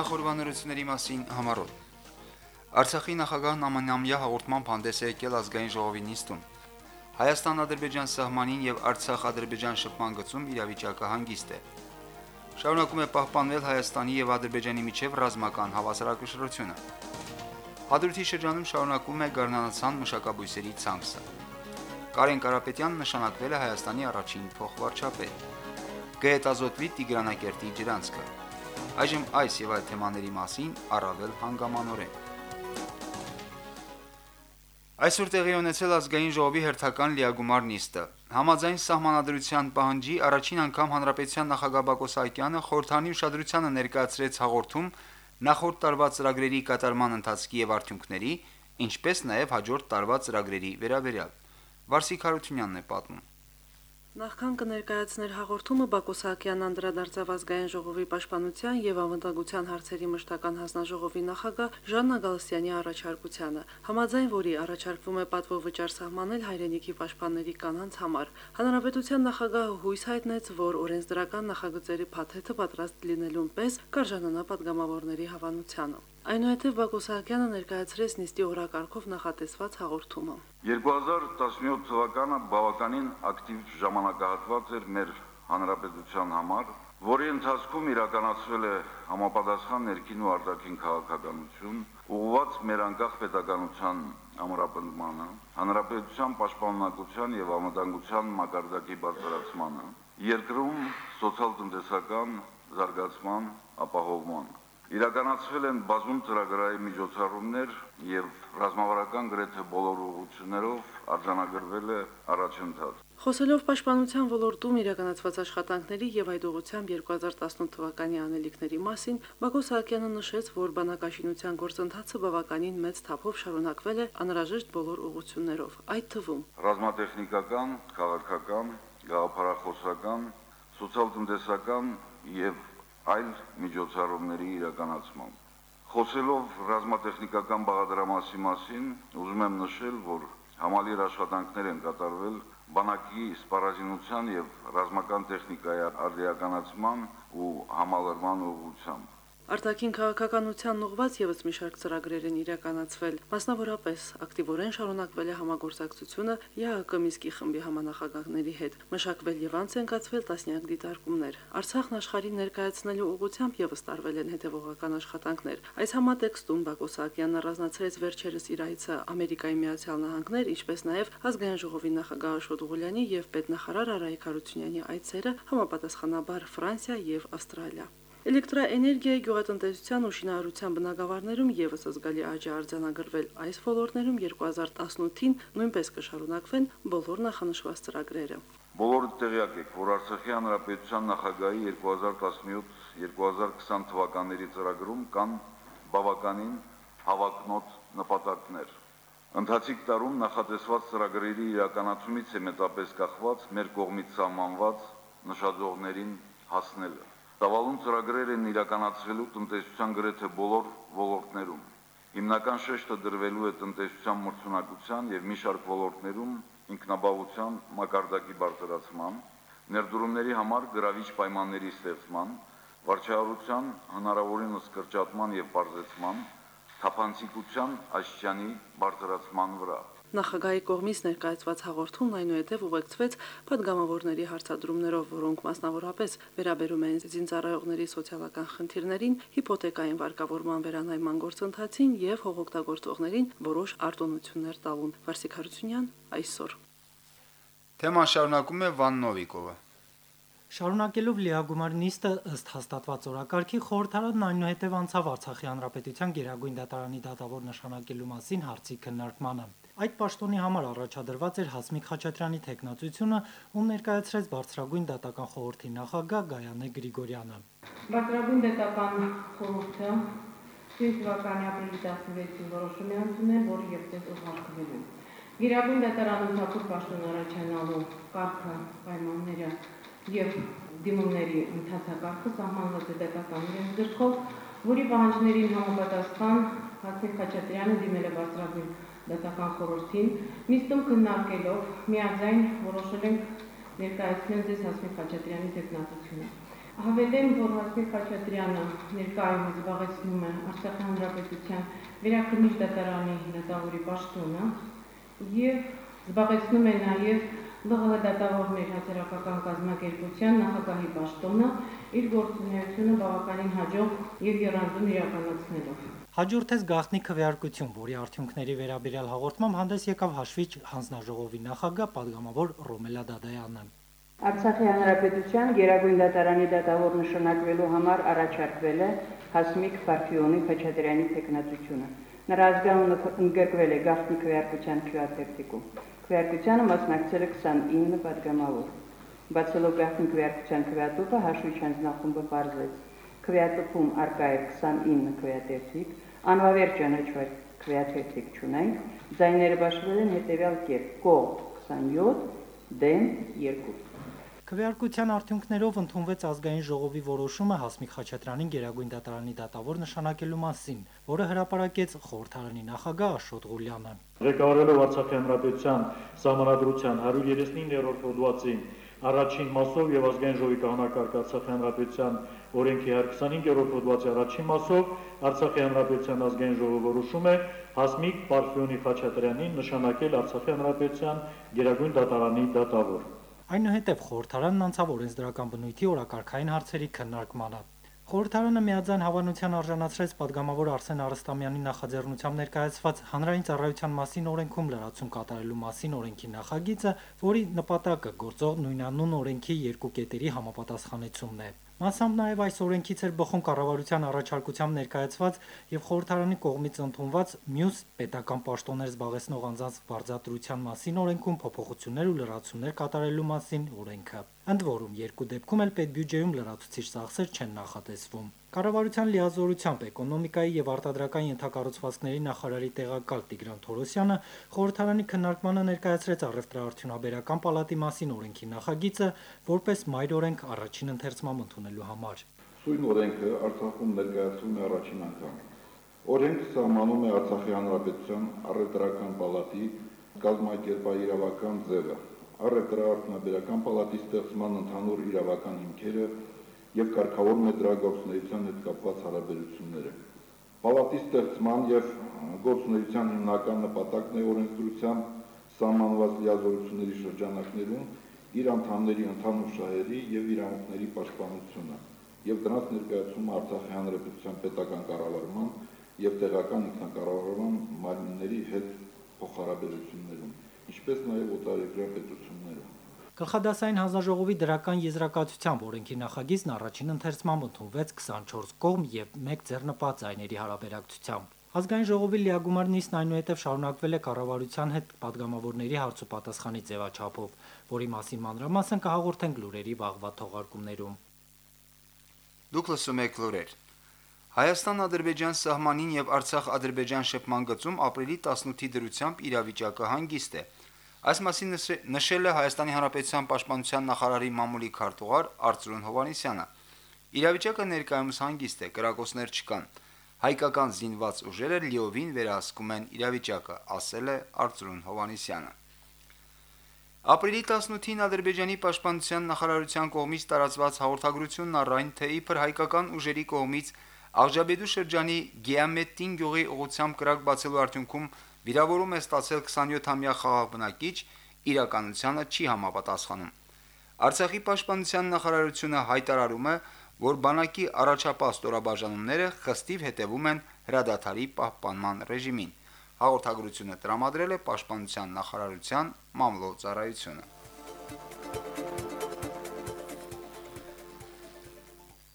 Նախորbanությունների մասին համարոտ։ Արցախի նախագահն ամանամյա հաղորդմամբ հանդես է եկել ազգային ժողովի նիստում։ Հայաստան-Ադրբեջան սահմանին եւ Արցախ-Ադրբեջան շփման գծում իրավիճակը հանգիստ է։ Շարունակում է պահպանվել Հայաստանի եւ Ադրբեջանի միջև ռազմական հավասարակշռությունը։ Հադրութի շրջանում շարունակում է գառնանացան մշակաբույսերի ցանցը։ Կարեն Կարապետյանն նշանակվել է Հայաստանի առաջին փոխվարչապետ։ Գետազոտվի Տիգրանակերտի ջրանցքը։ Այժմ այս եւ այլ թեմաների մասին առավել հանգամանորեն։ Այսօր տեղի ունեցել ազգային ժողովի հերթական լիագումար նիստը։ Համաձայն սահմանադրության պահանջի առաջին անգամ հանրապետության նախագահ Բակո Սահակյանը խորհրդանի ուշադրությանը ներկայացրեց հաղորդում նախորդ տարվա ծրագրերի կատարման ընթացքի եւ արդյունքների, ինչպես նաեւ հաջորդ տարվա ծրագրերի վերաբերյալ։ Վարսիկ Հարությունյանն է պատմում։ Նախքան կներկայացներ հաղորդումը Բակո Սահակյանն անդրադարձավ ազգային ժողովի պաշտպանության եւ անվտանգության հարցերի մշտական հանձնաժողովի նախագահ Ժաննա Գալստյանի առաջարկությանը, համաձայն որի առաջարկվում է պատվով վճար սահմանել հայրենիքի պաշտպանների կանանց համար։ Հանրապետության նախագահը հույս հայտնեց, որ օրենսդրական նախագծերի փաթեթը պատրաստ լինելուն պես կարժանանա падգամավորների հավանությանը։ Այնուհետև Բակո Սահակյանը ներկայացրեց նիստի օրակարգով նախատեսված հաղորդումը։ 2017 թվականը բավականին ակտիվ ժամանակահատված էր մեր հանրապետության համար, որի ընթացքում իրականացվել է համապատասխան ներքին ու արտաքին քաղաքականություն, ուղղված մեր անկախ պետականության ամրապնդմանը, հանրապետության պաշտպանունակության եւ անվտանգության մակարդակի բարձրացմանը, երկրում սոցիալ-տնտեսական զարգացման ապահովմանը Իրականացվել են բազում ծրագրային միջոցառումներ եւ ռազմավարական գրեթե բոլոր ուղղություններով արձանագրվել է առաջընթաց։ Խոսելով պաշտպանության ոլորտում իրականացված աշխատանքների եւ այդ ուղղությամբ 2018 թվականի անելիքների մասին, Բակո Սահակյանը նշեց, որ բանակաշինության գործընթացը բավականին մեծ թափով շարունակվել է անհրաժեշտ բոլոր ուղղություններով, այդ թվում ռազմատեխնիկական, քաղաքական, գաղափարախոսական, սոցիալ-տնտեսական եւ այլ միջոցառումների իրականացմամբ։ Խոսելով ռազմատեխնիկական բաղադրամասի մասին, ուզում եմ նշել, որ համալիր աշխատանքներ են կատարվել բանակի սպառազինության եւ ռազմական տեխնիկայի արդիականացման ու համալրման ուղղությամբ։ Արտաքին քաղաքականության ուղված եւս մի շարք ծրագրեր են իրականացվել։ Մասնավորապես ակտիվորեն շարունակվել է համագործակցությունը ԵԱԿ Միսկի խմբի համանախագահների հետ։ Մշակվել եւ անցնկացվել տասնյակ դիտարկումներ։ Արցախն աշխարհին ներկայացնելու ուղղությամբ եւս տարվել են հետևողական աշխատանքներ։ Այս համատեքստում Բակո Սահակյանն առանձնացրեց վերջերս իր այցը Ամերիկայի Միացյալ Նահանգներ, ինչպես նաեւ ազգային ժողովի նախագահ Աշոտ Ղուլյանի եւ պետնախարար Արայք Հարությունյանի այցերը համապատասխանաբար Ֆրանսիա եւ Ավստրալիա։ Էլեկտրաէներգիայի գյուղատնտեսության ու շինարարության բնագավառներում եւս զգալի աճ է արձանագրվել։ Այս ոլորտներում 2018-ին նույնպես կշարունակվեն բոլոր նախանշված ծրագրերը։ Բոլորը տեղյակ եք, որ Արցախի հանրապետության նախագահի 2017-2020 թվականների ծրագրում կան բավականին հավակնոտ նպատակներ։ Ընթացիկ տարում նախատեսված ծրագրերի իրականացումից է մեծապես կախված մեր կողմից սահմանված նշաձողներին հասնելը։ Տավալուն ծրագրեր են իրականացվելու տնտեսության գրեթե բոլոր ոլորտներում։ Հիմնական շեշտը դրվելու է տնտեսության մրցունակության եւ մի շարք ոլորտներում ինքնաբավության մակարդակի բարձրացման, ներդրումների համար գրավիչ պայմանների ստեղծման, վարչահարության հնարավորինս կրճատման եւ բարձրացման, թափանցիկության աշխյանի բարձրացման վրա։ Նախագահի կողմից ներկայացված հաղորդումն այնուհետև ուղեկցվեց падգամավորների հարցադրումներով, որոնք մասնավորապես վերաբերում են զինծառայողների սոցիալական խնդիրներին, հիպոթեկային վարկավորման վերանայման գործընթացին եւ հողօգտագործողներին որոշ արտոնություններ տալուն։ Վարսիկ Հարությունյան այսօր։ Թեման շարունակում է Վաննովիկովը։ Շարունակելով լիագումար նիստը ըստ հաստատված օրակարգի խորհրդարանն այնուհետև անցավ Արցախի հանրապետության Գերագույն դատարանի դատավոր նշանակելու մասին հարցի քննարկմանը։ Այդ պաշտոնի համար առաջադրված էր Հասմիկ Խաչատրյանի տեխնացությունը, ում ներկայացրեց բարձրագույն դատական խորհրդի նախագահ Գայանե Գրիգորյանը։ Բարձրագույն դատական խորհուրդը թվականի ապրիլի 16-ին որոշում է ընդունել, որը եւս ուղարկվել է։ Գերագույն դատարանում թակուր պաշտոն առաջանալու կարգը պայմանները եւ դիմումների ընթացակարգը սահմանված է դատական իրենց գրքով, որի պահանջներին համապատասխան Հասմիկ Խաչատրյանը դիմել է բարձրագույն դատական խորհրդին, նիստում քննարկելով միաձայն որոշել ենք ներկայացնել ձեզ Հասմիկ Խաչատրյանի տեխնատությունը։ Հավելեմ, որ Հասմիկ Խաչատրյանը ներկայումս զբաղեցնում է Արցախի Հանրապետության վերակնիչ դատարանի դատավորի պաշտոնը եւ զբաղեցնում է նաեւ ԼՂՀ դատավորներ հասարակական կազմակերպության նախագահի պաշտոնը իր գործունեությունը բավականին հաջող եւ երանդուն իրականացնելով։ Հաջորդեց գաղտնի քվեարկություն, որի արդյունքների վերաբերյալ հաղորդմամբ հանդես եկավ հաշվիչ հանձնաժողովի նախագահ падգամավոր Ռոմելա Դադայանը։ Արցախի հանրապետության Գերագույն դատարանի դատավոր նշանակվելու համար առաջարկվել է Հասմիկ Փարփիոնի Փաչատրյանի տեխնատությունը։ Նրա ազգանունը ընդգրկվել է գաղտնի քվեարկության քվեատեքտիկում։ Քվեարկությանը մասնակցել է 29 падգամավոր։ Բացելով գաղտնի քվեարկության քվեատոպը հաշվիչ հանձնախումբը բարձրացրեց Քվեատոպում արկա է 29 քվեատեքտիկ անվավեր ճանաչված քվեատերտիկ չունենք, ձայները բաշխվել են հետևյալ կերպ՝ կող 27, դեմ 2։ Քվեարկության արդյունքներով ընդունվեց ազգային ժողովի որոշումը Հասմիկ Խաչատրյանին Գերագույն դատարանի դատավոր նշանակելու մասին, որը հրապարակեց խորհրդարանի նախագահ Աշոտ Ղուլյանը։ Ղեկավարելով Արցախի հանրապետության սահմանադրության 139-րդ հոդվածի առաջին մասով եւ ազգային ժողովի կանոնակարգ Արցախի հանրապետության օրենքի 125-րդ հոդվածի առաջին մասով Արցախի հանրապետության ազգային ժողովը որոշում է Հասմիկ Պարֆյոնի Խաչատրյանին նշանակել Արցախի հանրապետության Գերագույն դատարանի դատավոր։ Այնուհետև խորհրդարանն անցավ օրենսդրական բնույթի օրակարգային հարցերի քննարկմանը։ Խորհրդարանը միաձայն հավանության արժանացրեց падգամավոր Արսեն Արստամյանի նախաձեռնությամբ ներկայացված հանրային ծառայության մասին օրենքում լրացում կատարելու մասին օրենքի նախագիծը, որի նպատակը գործող նույնանուն օրենքի երկու կետերի համապատասխանեցումն է։ Մասամբ նաև այս օրենքից էր բխում կառավարության առաջարկությամբ ներկայացված եւ խորհրդարանի կողմից ընդունված մյուս պետական պաշտոններ զբաղեցնող անձանց վարձատրության մասին օրենքում փոփոխություններ ու լրացումներ կատարելու մասին օրենքը։ Ընդ որում, երկու դեպքում էլ պետբյուջեում լրացուցիչ ծախսեր չեն նախատեսվում։ Կառավարության լիազորությամբ էկոնոմիկայի եւ արտադրական ենթակառուցվածքների նախարարի տեղակալ Տիգրան Թորոսյանը խորհրդարանի քննարկմանը ներկայացրեց առևտրաարդյունաբերական պալատի մասին օրենքի նախագիծը որպես մայր օրենք առաջին ընթերցման ընդունելու համար։ Սույն օրենքը Արցախում ներկայացվում է առաջին անգամ։ Օրենքը սահմանում է Արցախի հանրապետության առևտրական պալատի կազմակերպայիրավական ձևը, առևտրաարդյունաբերական պալատի ստեղծման ընդհանուր իրավական հիմքերը եւ կարգավորում է դրա գործունեության հետ կապված հարաբերությունները։ Պալատի ստեղծման եւ գործունեության հիմնական նպատակն է օրենսդրությամբ սահմանված լիազորությունների շրջանակներում իր անդամների ընդհանուր շահերի եւ իրավունքների պաշտպանությունը եւ դրանց ներկայացումը Արցախի հանրապետության պետական կառավարման եւ տեղական ինքնակառավարման մարմինների հետ փոխհարաբերություններում, ինչպես նաեւ օտարերկրյա պետություններում։ Գլխադասային հանձնաժողովի դրական եզրակացությամբ օրենքի նախագիծն առաջին ընթերցմամբ ընդունվեց 24 կողմ եւ 1 ձեռնպած ձայների հարաբերակցությամբ։ Ազգային ժողովի լիագումար նիստն այնուհետև շարունակվել է կառավարության հետ падգամավորների հարցոպատասխանի ձևաչափով, որի մասին մանրամասն կհաղորդենք լուրերի վաղվա թողարկումներում։ Դուք լսում եք լուրեր։ Հայաստան-Ադրբեջան սահմանին եւ Արցախ-Ադրբեջան շփման գծում ապրիլի 18-ի դրությամբ իրավիճակը հանգիստ է։ Այս մասին նշել է Հայաստանի Հանրապետության Պաշտպանության նախարարի մամուլի քարտուղար Արծրուն Հովանիսյանը։ Իրավիճակը ներկայումս հանգիստ է, կրակոցներ չկան։ Հայկական զինված ուժերը լիովին վերահսկում են իրավիճակը, ասել է Արծրուն Հովանիսյանը։ Ապրիլի 18-ին Ադրբեջանի պաշտպանության նախարարության կողմից տարածված հաղորդագրությունն առայն թե իբր հայկական ուժերի կողմից Աղջաբեդու շրջանի Գեամետտին գյուղի ուղությամբ կրակ բացելու արդյունքում վիրավորում է ստացել 27-ամյա խաղաղ բնակիչ, իրականությանը չի համապատասխանում։ Արցախի պաշտպանության նախարարությունը հայտարարում է, որ բանակի առաջապահ ստորաբաժանումները խստիվ հետևում են հրադադարի պահպանման ռեժիմին։ Հաղորդագրությունը տրամադրել է պաշտպանության նախարարության մամլոյ ծառայությունը։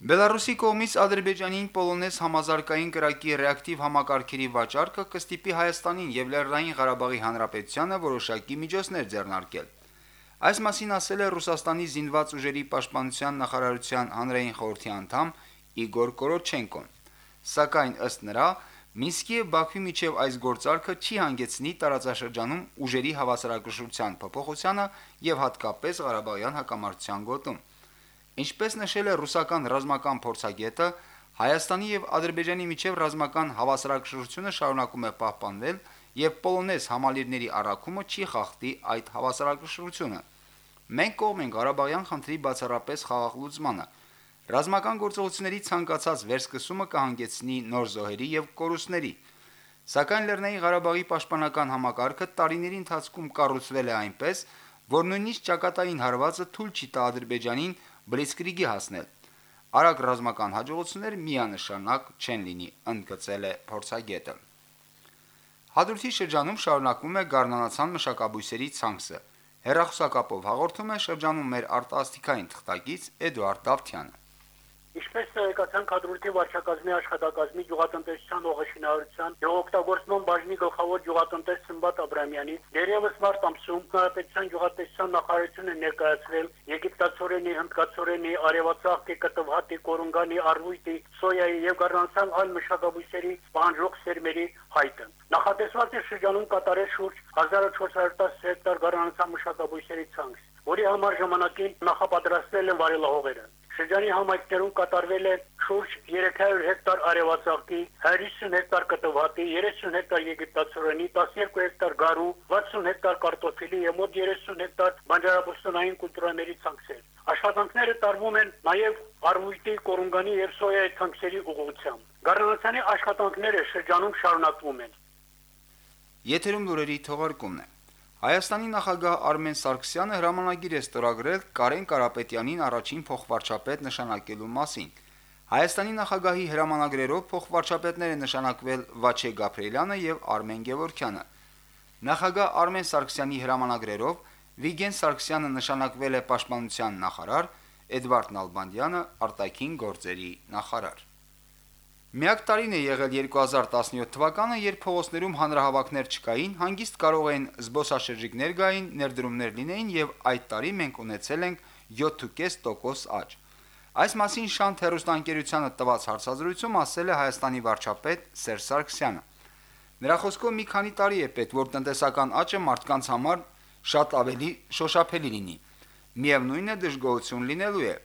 Բելարուսի կողմից Ադրբեջանին Պոլոնեզ համազարգային կրակի ռեակտիվ համակարգերի վաճառքը կստիպի Հայաստանին եւ Լեռնային Ղարաբաղի Հանրապետությանը որոշակի միջոցներ ձեռնարկել։ Այս մասին ասել է Ռուսաստանի զինված ուժերի պաշտպանության նախարարության հանրային խորհրդի անդամ Իգոր Կորոչենկոն։ Սակայն ըստ նրա Մինսկի եւ Բաքվի միջև այս գործարքը չի հանգեցնի տարածաշրջանում ուժերի հավասարակշռության փոփոխությանը եւ հատկապես Ղարաբաղյան հակամարտության գոտում։ Ինչպես նշել է ռուսական ռազմական փորձագետը, Հայաստանի եւ Ադրբեջանի միջև ռազմական հավասարակշռությունը շարունակում է պահպանվել եւ Պոլոնեզ համալիրների առաքումը չի խախտի այդ հավասարակշռությունը։ Մենք կողմ ենք Ղարաբաղյան խնդրի բացառապես խաղաղ լուծմանը։ Ռազմական գործողությունների ցանկացած վերսկսումը կհանգեցնի նոր զոհերի եւ կորուստների։ Սակայն Լեռնային Ղարաբաղի պաշտպանական համակարգը տարիների ընթացքում կառուցվել է այնպես, որ նույնիսկ ճակատային հարվածը թույլ չի տա Ադրբեջանին բլիցկրիգի հասնել։ Արագ ռազմական հաջողություններ միանշանակ չեն լինի, ընդգծել է փորձագետը։ Հադրութի շրջանում շարունակվում է Գառնանացան մշակաբույսերի ցանքսը։ Հերախոսակապով հաղորդում է շրջանում մեր արտասթիկային թղթակից Էդուարդ Դավթյանը։ Ինչպես տեղեկացան կադրույթի վարչակազմի աշխատակազմի գյուղատնտեսության ողջունարության գյուղօգտագործման բաժնի գլխավոր գյուղատնտես Սմբատ Աբրամյանի, դերևս մարտ ամսում Հանրապետության գյուղատնտեսության նախարարությունը ներկայացրել եգիպտացորենի, հնդկացորենի, արևածաղկի, կտվհատի, կորունգանի, արվույտի, սոյայի եւ գառնանցան այլ մշակաբույսերի պահանջող սերմերի հայտը։ Նախատեսված է շրջանում կատարել շուրջ 1410 հեկտար գառնանցան մշակաբույսերի ցանց, որի համար ժամանակին նախապատրաստվել են վարելահողերը։ Շրջանի համայնքներում կատարվել է շուրջ 300 հեկտար արևածաղկի, 150 հեկտար կտվատի, 30 հեկտար եգիպտացորենի, 12 հեկտար գարու, 60 հեկտար կարտոֆիլի եւ մոտ 30 հեկտար բանջարաբոստանային կուլտուրաների ցանքեր։ Աշխատանքները տարվում են նաև արմույտի, կորունգանի եւ սոյայի ցանքերի ուղղությամբ։ Գառնանացանի աշխատանքները շրջանում շարունակվում են։ Եթերում լուրերի թողարկումն է։ Հայաստանի նախագահ Արմեն Սարգսյանը հրամանագիր է ստորագրել Կարեն Կարապետյանին առաջին փոխվարչապետ նշանակելու մասին։ Հայաստանի նախագահի հրամանագրերով փոխվարչապետներ են նշանակվել Վաչե Գաբրիելյանը եւ Արմեն Գևորքյանը։ Նախագահ Արմեն Սարգսյանի հրամանագրերով Վիգեն Սարգսյանը նշանակվել է պաշտպանության նախարար, Էդվարդ Նալբանդյանը արտաքին գործերի նախարար։ Միակ տարին է եղել 2017 թվականը, երբ փողոցներում հանրահավաքներ չկային, հանգիստ կարող էին զբոսաշրջիկներ գային, ներդրումներ լինեին եւ այդ տարի մենք ունեցել ենք 7.5% աճ։ Այս մասին Շանթ հերոստանգերությանը տված հարցազրույցում ասել է Հայաստանի վարչապետ Սերժ Սարգսյանը։ Նրա խոսքով մի քանի տարի է պետք, որ տնտեսական աճը մարդկանց համար շատ ավելի շոշափելի լինի։ Միևնույն է դժգոհություն լինելու է։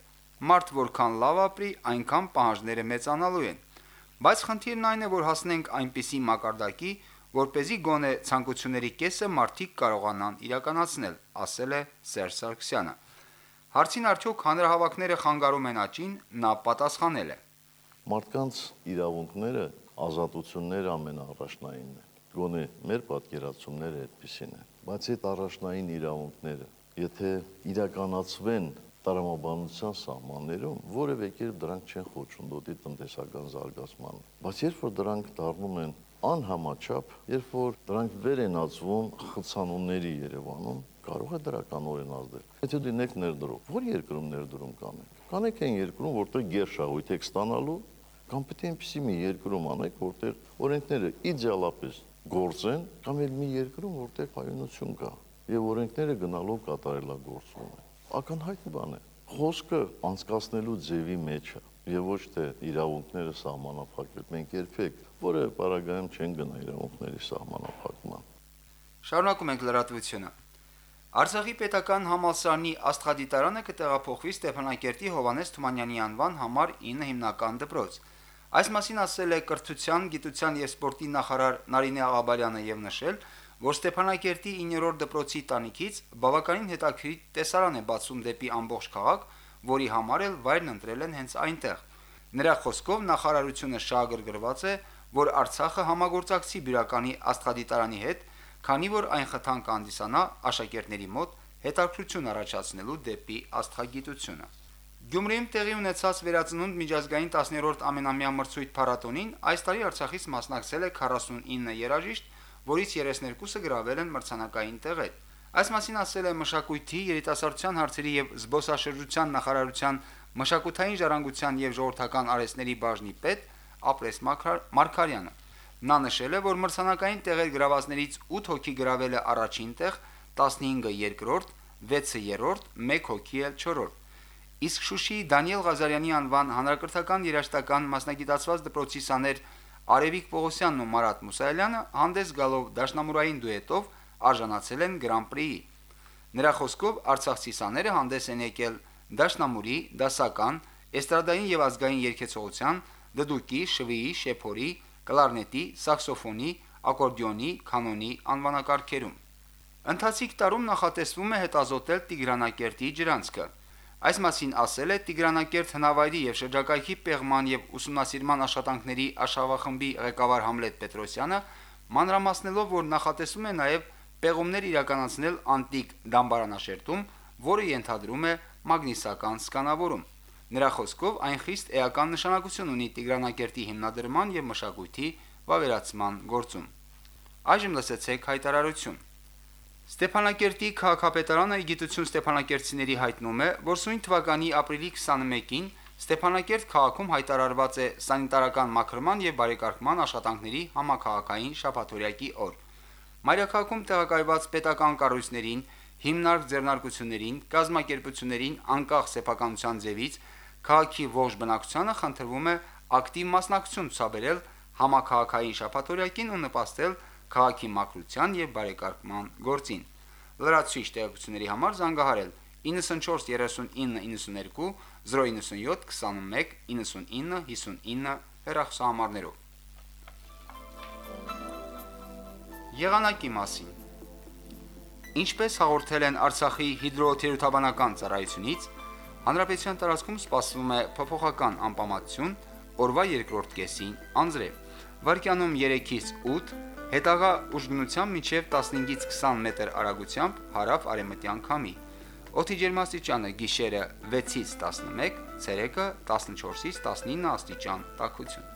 Մարդ որքան լավ ապրի, այնքան պահանջները մեծանալու են։ Բայց խնդիրն այն է, որ հասնենք այնպիսի մակարդակի, որ เป զի գոնե ցանկությունների կեսը մարդիկ կարողանան իրականացնել, ասել է Սերժ Սարգսյանը։ Հարցին արդյոք հանրահավաքները խանգարում են աճին, նա պատասխանել է. Մարդկանց իրավունքները, ազատությունները ամենաառաջնայինն են։ Գոնե մեր պատկերացումները այդպեսին են, բայց այդ առաջնային իրավունքները, եթե իրականացվեն տրամաբանության սահմաններում որևէ կերպ դրանք չեն խոչընդոտի տնտեսական զարգացմանը։ Բայց երբ որ դրանք դառնում են անհամաչափ, երբ որ դրանք վեր են ածվում խցանումների Երևանում, կարող է դրականորեն ազդել։ Եթե դինեք ներդրող, ո՞ր երկրում ներդրում կանեք։ Կանեք այն երկրում, որտեղ գերշահույթ եք ստանալու, կամ պետք է այնպեսի մի երկրում անեք, որտեղ օրենքները իդեալապես գործեն, կամ էլ մի երկրում, որտեղ հայունություն կա եւ օրենքները գնալով կատարելագործվում են ականհայտ բան է։ Խոսքը անցկացնելու ձևի մեջ է եւ ոչ թե իրավունքները սահմանափակել։ Մենք երբեք որևէ պարագայում չեն գնա իրավունքների սահմանափակման։ Շարունակում ենք լրատվությունը։ Արցախի պետական համալսարանի աստղադիտարանը կտեղափոխվի Ստեփանակերտի Հովանես Թումանյանի անվան համար 9 հիմնական դպրոց։ Այս մասին ասել է կրթության, գիտության եւ սպորտի նախարար Նարինե Աղաբալյանը եւ նշել, որ Ստեփանակերտի 9-րդ դպրոցի տանիքից բավականին հետաքրքիր տեսարան է բացում դեպի ամբողջ քաղաք, որի համար էլ վայրն ընտրել են հենց այնտեղ։ Նրա խոսքով նախարարությունը շահագրգռված է, որ Արցախը համագործակցի Բյուրականի աստղադիտարանի հետ, քանի որ այն խթան կանդիսանա աշակերտների մոտ հետաքրություն առաջացնելու դեպի աստղագիտությունը։ Գյումրիում տեղի ունեցած վերածնունդ միջազգային 10-րդ ամենամյա մրցույթ փառատոնին այս տարի Արցախից մասնակցել է 49 երաժիշտ, որից 32-ը գրավել են մրցանակային տեղեր։ Այս մասին ասել է մշակույթի, երիտասարդության հարցերի եւ զբոսաշրջության նախարարության մշակութային ժառանգության եւ ժողովրդական արհեստների բաժնի պետ Ապրես Մարկարյանը։ Նա նշել է, որ մրցանակային տեղեր գրավածներից 8 հոգի գրավել է առաջին տեղ, 15-ը երկրորդ, 6-ը երրորդ, 1 հոգի էլ չորրորդ։ Իսկ Շուշիի Դանիել Ղազարյանի անվան հանրակրթական երաշտական մասնագիտացված դպրոցի սաներ Արևիկ Պողոսյանն ու Մարատ Մուսայելյանը հանդես գալով դաշնամուրային դուետով արժանացել են Գրան-պրիի։ Նրա խոսքով Արցախցի սաները հանդես են եկել դաշնամուրի, դասական, էստրադային եւ ազգային երգեցողության, դդուկի, շվիի, շեփորի, կլարնետի, սաքսոֆոնի, ակորդեոնի, կանոնի անվանակարգերում։ Ընթացիկ տարում նախատեսվում է հետազոտել Տիգրանակերտի ջրանցքը։ Այս մասին ասել է Տիգրանակերտ հնավայրի եւ շրջակայքի պեղման եւ ուսումնասիրման աշխատանքների աշխատախմբի ղեկավար Համլետ Պետրոսյանը, մանրամասնելով, որ նախատեսում է նաեւ պեղումներ իրականացնել անտիկ դամբարանաշերտում, որը ենթադրում է մագնիսական սկանավորում։ Նրա խոսքով այն խիստ էական նշանակություն ունի Տիգրանակերտի հիմնադրման եւ մշակույթի վավերացման գործում։ Այժմ լսեցեք հայտարարություն։ Ստեփանակերտի քաղաքապետարանը իգիտություն Ստեփանակերտցիների հայտնում է, որ սույն թվականի ապրիլի 21-ին Ստեփանակերտ քաղաքում հայտարարված է սանիտարական մաքրման եւ բարեկարգման աշխատանքների համակարգային շաբաթօրյակի օր։ Մայրաքաղաքում տեղակայված պետական կառույցներին, հիմնարկ ձեռնարկություններին, կազմակերպություններին անկախ սեփականության ձևից քաղաքի ողջ բնակչությանը խնդրվում է ակտիվ մասնակցություն ցուցաբերել համակարգային շաբաթօրյակին ու նպաստել քաղաքի մաքրության եւ բարեկարգման գործին։ Լրացուցիչ տեղեկությունների համար զանգահարել 94 39 92 097 21 99 59 հեռախոսահամարներով։ Եղանակի մասին. Ինչպես հաղորդել են Արցախի հիդրոթերապևտաբանական ծառայությունից, հանրապետության տարածքում սպասվում է փոփոխական անպամատություն, օրվա երկրորդ կեսին անձրև։ Վարկյանում 3-ից 8, հետագա ուժգնությամբ մինչև 15-ից 20 մետր արագությամբ հարավ արևմտյան քամի։ Օդի ջերմաստիճանը գիշերը 6-ից 11, ցերեկը 14-ից 19 աստիճան տաքություն։